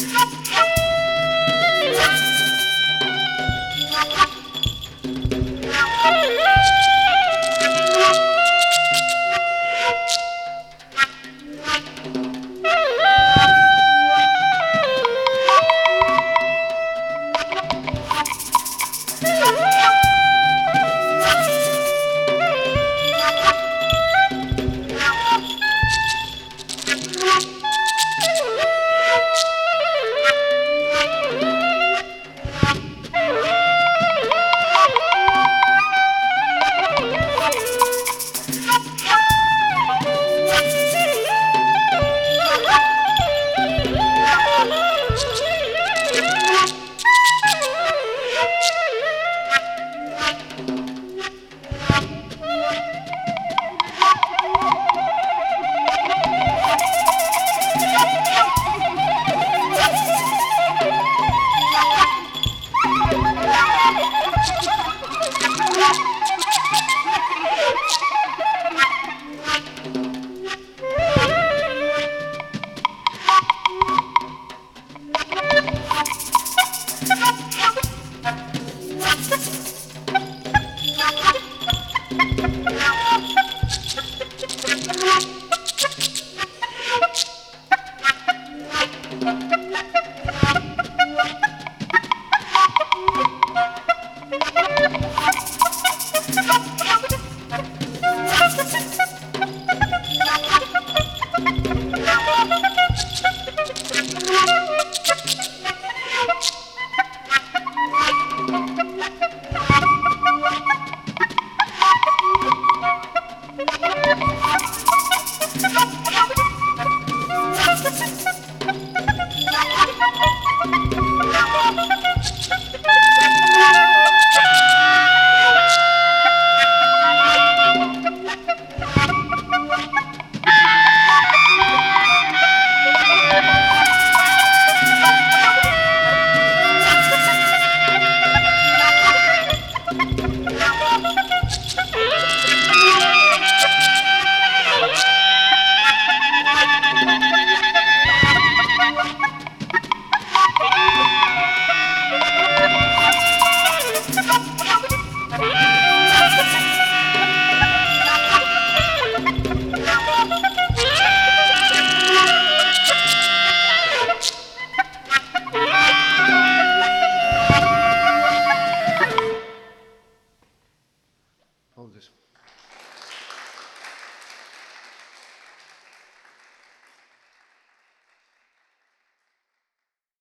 Ha ha! ha ha